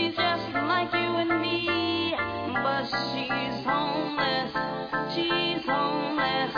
She's just like you and me, but she's homeless. She's homeless.